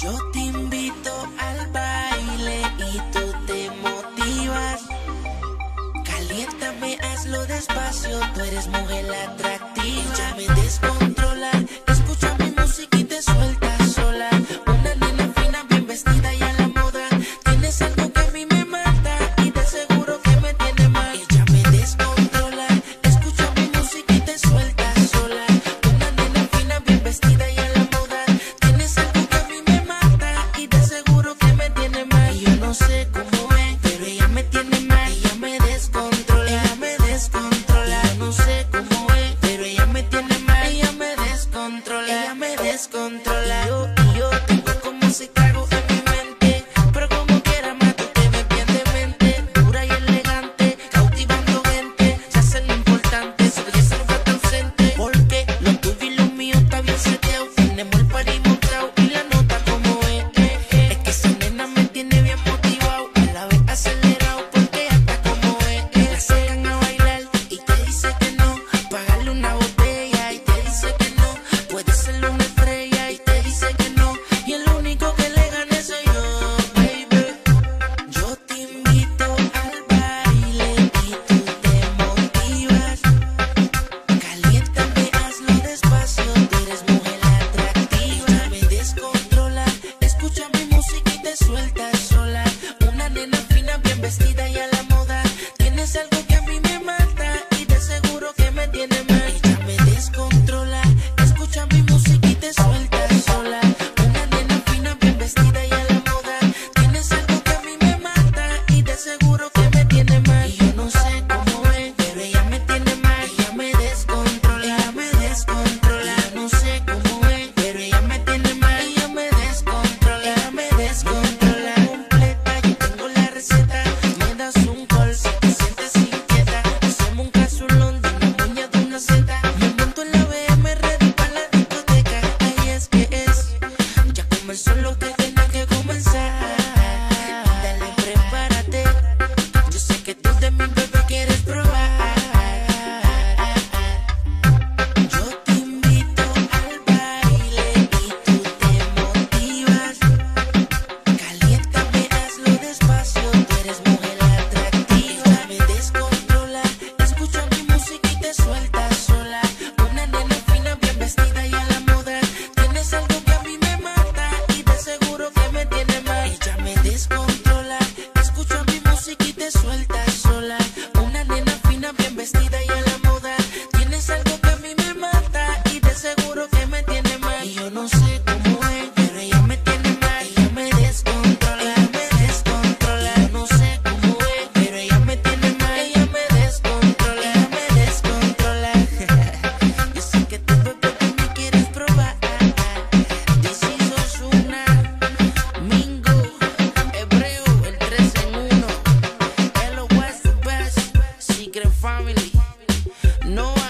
Yo te invito al baile y tú te motivas. Caliéntame, hazlo despacio, tú eres mujer atractiva. Ya me desmonté. puro No, I